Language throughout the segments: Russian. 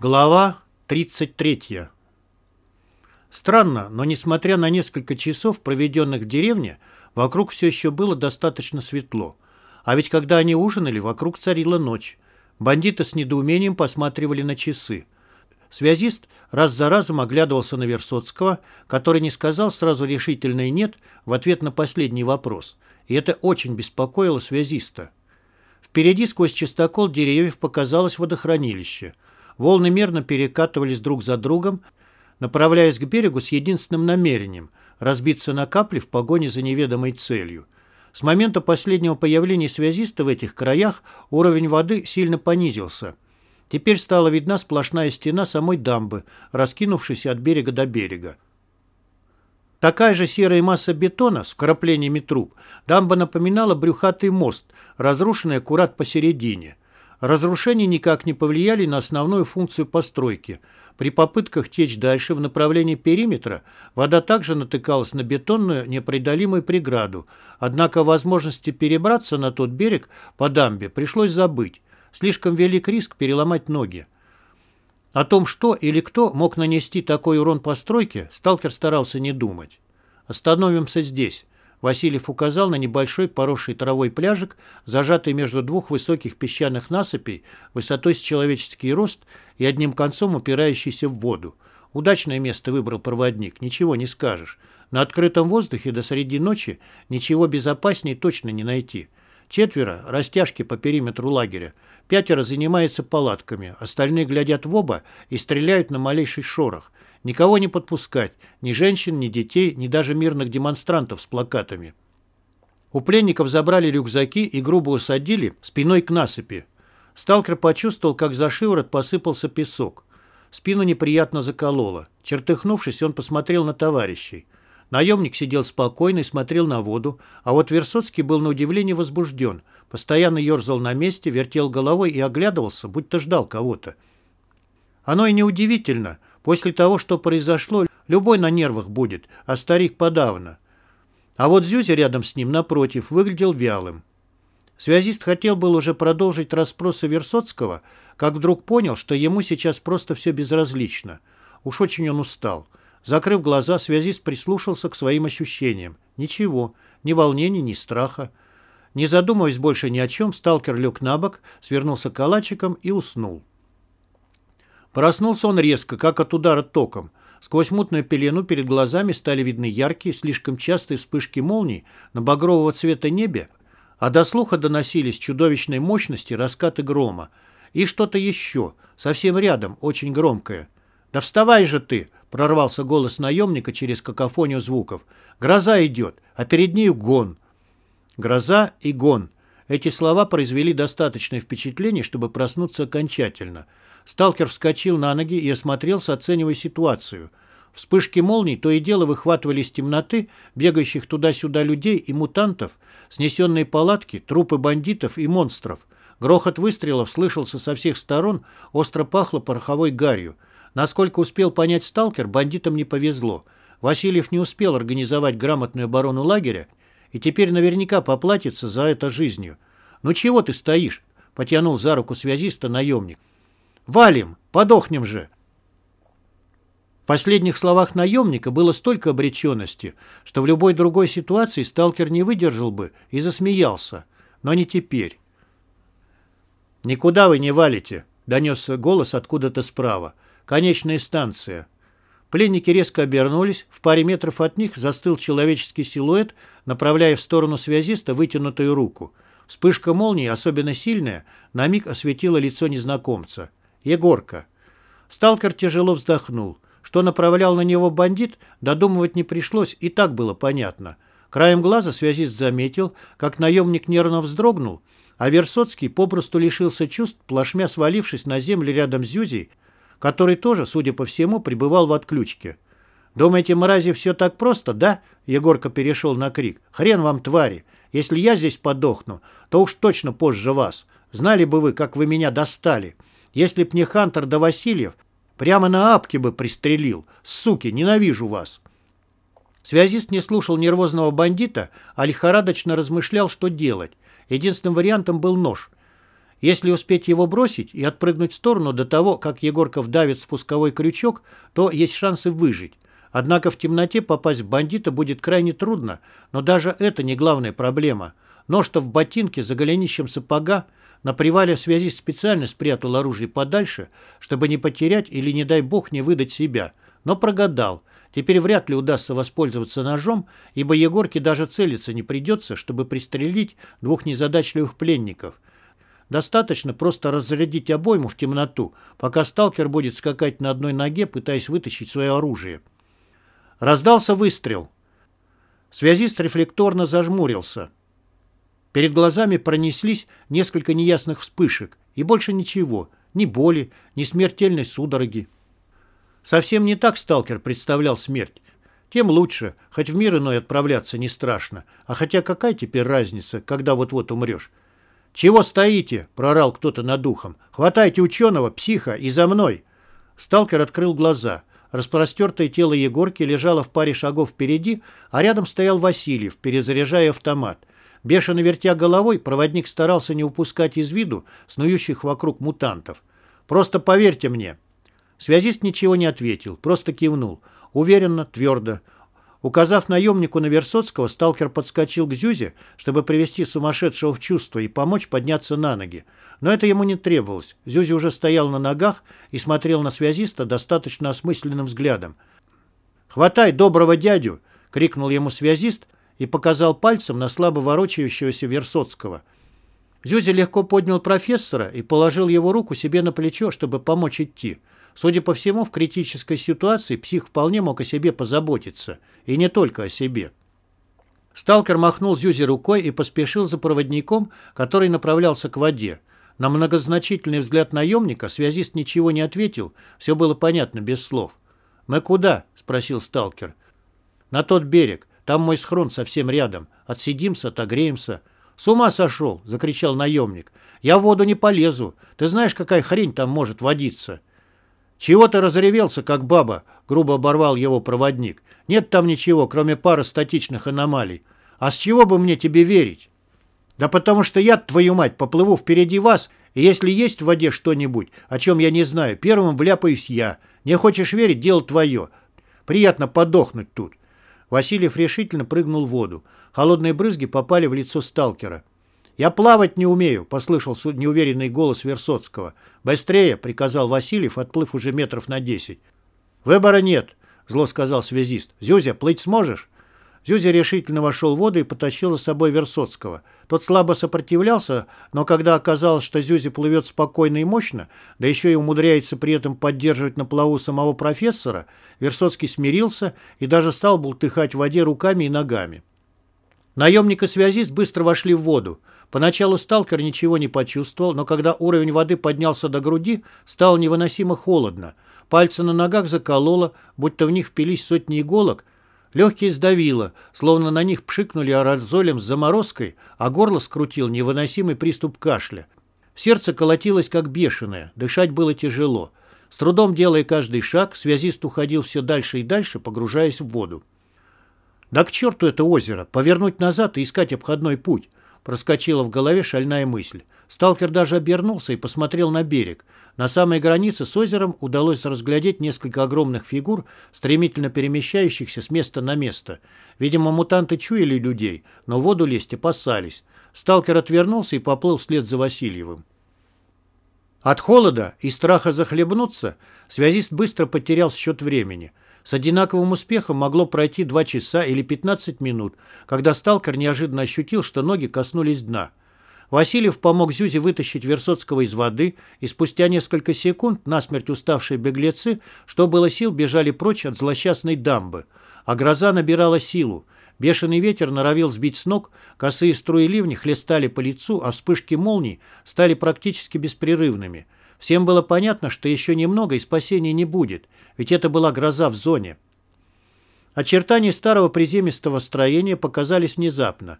Глава 33. Странно, но несмотря на несколько часов, проведенных в деревне, вокруг все еще было достаточно светло. А ведь когда они ужинали, вокруг царила ночь. Бандиты с недоумением посматривали на часы. Связист раз за разом оглядывался на Версоцкого, который не сказал сразу решительное «нет» в ответ на последний вопрос. И это очень беспокоило связиста. Впереди сквозь чистокол деревьев показалось водохранилище – Волны мерно перекатывались друг за другом, направляясь к берегу с единственным намерением – разбиться на капли в погоне за неведомой целью. С момента последнего появления связиста в этих краях уровень воды сильно понизился. Теперь стала видна сплошная стена самой дамбы, раскинувшейся от берега до берега. Такая же серая масса бетона с вкраплениями труб дамба напоминала брюхатый мост, разрушенный аккурат посередине – Разрушения никак не повлияли на основную функцию постройки. При попытках течь дальше в направлении периметра вода также натыкалась на бетонную непреодолимую преграду, однако возможности перебраться на тот берег по дамбе пришлось забыть. Слишком велик риск переломать ноги. О том, что или кто мог нанести такой урон постройке, сталкер старался не думать. «Остановимся здесь», Васильев указал на небольшой поросший травой пляжик, зажатый между двух высоких песчаных насыпей, высотой с человеческий рост и одним концом упирающийся в воду. Удачное место выбрал проводник, ничего не скажешь. На открытом воздухе до среди ночи ничего безопаснее точно не найти. Четверо – растяжки по периметру лагеря. Пятеро занимаются палатками, остальные глядят в оба и стреляют на малейший шорох. Никого не подпускать, ни женщин, ни детей, ни даже мирных демонстрантов с плакатами. У пленников забрали рюкзаки и грубо усадили спиной к насыпи. Сталкер почувствовал, как за шиворот посыпался песок. Спину неприятно закололо. Чертыхнувшись, он посмотрел на товарищей. Наемник сидел спокойно и смотрел на воду, а вот Версоцкий был на удивление возбужден. Постоянно ерзал на месте, вертел головой и оглядывался, будто ждал кого-то. Оно и неудивительно. После того, что произошло, любой на нервах будет, а старик подавно. А вот Зюзя рядом с ним, напротив, выглядел вялым. Связист хотел был уже продолжить расспросы Версоцкого, как вдруг понял, что ему сейчас просто все безразлично. Уж очень он устал. Закрыв глаза, связист прислушался к своим ощущениям. Ничего, ни волнений, ни страха. Не задумываясь больше ни о чем, сталкер лег на бок, свернулся калачиком и уснул. Проснулся он резко, как от удара током. Сквозь мутную пелену перед глазами стали видны яркие, слишком частые вспышки молний на багрового цвета небе, а до слуха доносились чудовищной мощности раскаты грома. И что-то еще, совсем рядом, очень громкое. «Да вставай же ты!» — прорвался голос наемника через какофонию звуков. «Гроза идет, а перед нею гон». «Гроза и гон». Эти слова произвели достаточное впечатление, чтобы проснуться окончательно — Сталкер вскочил на ноги и осмотрелся, оценивая ситуацию. Вспышки молний то и дело выхватывали из темноты бегающих туда-сюда людей и мутантов, снесенные палатки, трупы бандитов и монстров. Грохот выстрелов слышался со всех сторон, остро пахло пороховой гарью. Насколько успел понять сталкер, бандитам не повезло. Васильев не успел организовать грамотную оборону лагеря и теперь наверняка поплатится за это жизнью. «Ну чего ты стоишь?» — потянул за руку связиста наемник. Валим! Подохнем же!» В последних словах наемника было столько обреченности, что в любой другой ситуации сталкер не выдержал бы и засмеялся. Но не теперь. «Никуда вы не валите!» — донесся голос откуда-то справа. «Конечная станция». Пленники резко обернулись. В паре метров от них застыл человеческий силуэт, направляя в сторону связиста вытянутую руку. Вспышка молнии, особенно сильная, на миг осветила лицо незнакомца. Егорка. Сталкер тяжело вздохнул. Что направлял на него бандит, додумывать не пришлось, и так было понятно. Краем глаза связист заметил, как наемник нервно вздрогнул, а Версоцкий попросту лишился чувств, плашмя свалившись на землю рядом с Зюзей, который тоже, судя по всему, пребывал в отключке. «Думаете, мрази, все так просто, да?» Егорка перешел на крик. «Хрен вам, твари! Если я здесь подохну, то уж точно позже вас. Знали бы вы, как вы меня достали!» Если б не Хантер да Васильев, прямо на апке бы пристрелил. Суки, ненавижу вас. Связист не слушал нервозного бандита, а лихорадочно размышлял, что делать. Единственным вариантом был нож. Если успеть его бросить и отпрыгнуть в сторону до того, как Егорка вдавит спусковой крючок, то есть шансы выжить. Однако в темноте попасть в бандита будет крайне трудно, но даже это не главная проблема. Нож-то в ботинке за голенищем сапога на привале связи специально спрятал оружие подальше, чтобы не потерять или, не дай бог, не выдать себя. Но прогадал. Теперь вряд ли удастся воспользоваться ножом, ибо Егорке даже целиться не придется, чтобы пристрелить двух незадачливых пленников. Достаточно просто разрядить обойму в темноту, пока сталкер будет скакать на одной ноге, пытаясь вытащить свое оружие. Раздался выстрел. Связист рефлекторно зажмурился. Перед глазами пронеслись несколько неясных вспышек, и больше ничего, ни боли, ни смертельной судороги. Совсем не так сталкер представлял смерть. Тем лучше, хоть в мир иной отправляться не страшно. А хотя какая теперь разница, когда вот-вот умрешь? «Чего стоите?» – прорал кто-то над ухом. «Хватайте ученого, психа, и за мной!» Сталкер открыл глаза. Распростертое тело Егорки лежало в паре шагов впереди, а рядом стоял Васильев, перезаряжая автомат. Бешено вертя головой, проводник старался не упускать из виду снующих вокруг мутантов. «Просто поверьте мне». Связист ничего не ответил, просто кивнул. Уверенно, твердо. Указав наемнику на Версоцкого, сталкер подскочил к Зюзе, чтобы привести сумасшедшего в чувство и помочь подняться на ноги. Но это ему не требовалось. Зюзя уже стоял на ногах и смотрел на связиста достаточно осмысленным взглядом. «Хватай доброго дядю!» — крикнул ему связист и показал пальцем на слабо ворочающегося Версоцкого. Зюзя легко поднял профессора и положил его руку себе на плечо, чтобы помочь идти. Судя по всему, в критической ситуации псих вполне мог о себе позаботиться. И не только о себе. Сталкер махнул Зюзе рукой и поспешил за проводником, который направлялся к воде. На многозначительный взгляд наемника связист ничего не ответил, все было понятно без слов. «Мы куда?» – спросил сталкер. «На тот берег. Там мой схрон совсем рядом. Отсидимся, отогреемся». «С ума сошел!» – закричал наемник. «Я в воду не полезу. Ты знаешь, какая хрень там может водиться?» «Чего ты разревелся, как баба?» — грубо оборвал его проводник. «Нет там ничего, кроме пары статичных аномалий. А с чего бы мне тебе верить?» «Да потому что я, твою мать, поплыву впереди вас, и если есть в воде что-нибудь, о чем я не знаю, первым вляпаюсь я. Не хочешь верить, дело твое. Приятно подохнуть тут». Васильев решительно прыгнул в воду. Холодные брызги попали в лицо сталкера. «Я плавать не умею», — послышался неуверенный голос Версоцкого. «Быстрее», — приказал Васильев, отплыв уже метров на десять. «Выбора нет», — зло сказал связист. «Зюзя, плыть сможешь?» Зюзя решительно вошел в воду и потащил за собой Версоцкого. Тот слабо сопротивлялся, но когда оказалось, что Зюзя плывет спокойно и мощно, да еще и умудряется при этом поддерживать на плаву самого профессора, Версоцкий смирился и даже стал бултыхать в воде руками и ногами. Наемник и связист быстро вошли в воду. Поначалу сталкер ничего не почувствовал, но когда уровень воды поднялся до груди, стало невыносимо холодно. Пальцы на ногах закололо, будто в них впились сотни иголок. Легкие сдавило, словно на них пшикнули аэрозолем с заморозкой, а горло скрутил невыносимый приступ кашля. Сердце колотилось как бешеное, дышать было тяжело. С трудом делая каждый шаг, связист уходил все дальше и дальше, погружаясь в воду. «Да к черту это озеро! Повернуть назад и искать обходной путь!» Проскочила в голове шальная мысль. Сталкер даже обернулся и посмотрел на берег. На самой границе с озером удалось разглядеть несколько огромных фигур, стремительно перемещающихся с места на место. Видимо, мутанты чуяли людей, но в воду лезть опасались. Сталкер отвернулся и поплыл вслед за Васильевым. От холода и страха захлебнуться связист быстро потерял счет времени – с одинаковым успехом могло пройти 2 часа или 15 минут, когда сталкер неожиданно ощутил, что ноги коснулись дна. Васильев помог Зюзе вытащить Версоцкого из воды, и спустя несколько секунд насмерть уставшие беглецы, что было сил, бежали прочь от злосчастной дамбы. А гроза набирала силу. Бешеный ветер норовил сбить с ног, косые струи ливня хлестали по лицу, а вспышки молний стали практически беспрерывными – Всем было понятно, что еще немного и спасения не будет, ведь это была гроза в зоне. Очертания старого приземистого строения показались внезапно.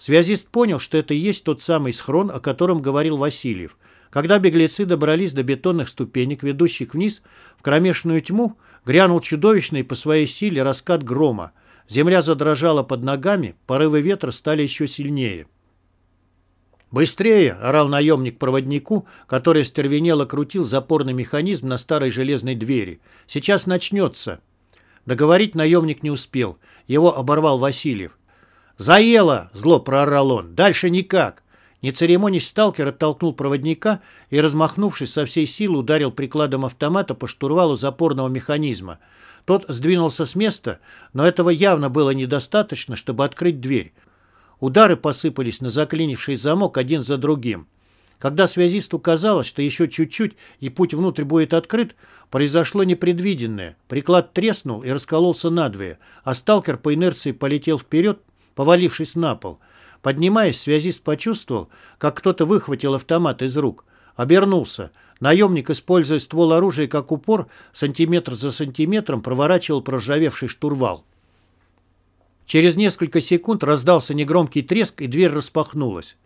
Связист понял, что это и есть тот самый схрон, о котором говорил Васильев. Когда беглецы добрались до бетонных ступенек, ведущих вниз, в кромешную тьму, грянул чудовищный по своей силе раскат грома. Земля задрожала под ногами, порывы ветра стали еще сильнее. «Быстрее!» — орал наемник проводнику, который стервенело крутил запорный механизм на старой железной двери. «Сейчас начнется!» Договорить наемник не успел. Его оборвал Васильев. «Заело!» — зло проорал он. «Дальше никак!» Не церемонясь, сталкер оттолкнул проводника и, размахнувшись со всей силы, ударил прикладом автомата по штурвалу запорного механизма. Тот сдвинулся с места, но этого явно было недостаточно, чтобы открыть дверь. Удары посыпались на заклинивший замок один за другим. Когда связисту казалось, что еще чуть-чуть и путь внутрь будет открыт, произошло непредвиденное. Приклад треснул и раскололся надвое, а сталкер по инерции полетел вперед, повалившись на пол. Поднимаясь, связист почувствовал, как кто-то выхватил автомат из рук. Обернулся. Наемник, используя ствол оружия как упор, сантиметр за сантиметром проворачивал проржавевший штурвал. Через несколько секунд раздался негромкий треск, и дверь распахнулась.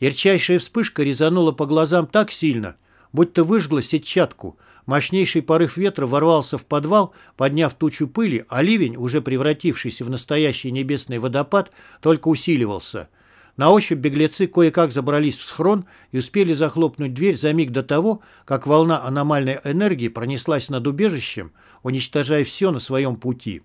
Ярчайшая вспышка резанула по глазам так сильно, будто выжгла сетчатку. Мощнейший порыв ветра ворвался в подвал, подняв тучу пыли, а ливень, уже превратившийся в настоящий небесный водопад, только усиливался. На ощупь беглецы кое-как забрались в схрон и успели захлопнуть дверь за миг до того, как волна аномальной энергии пронеслась над убежищем, уничтожая все на своем пути.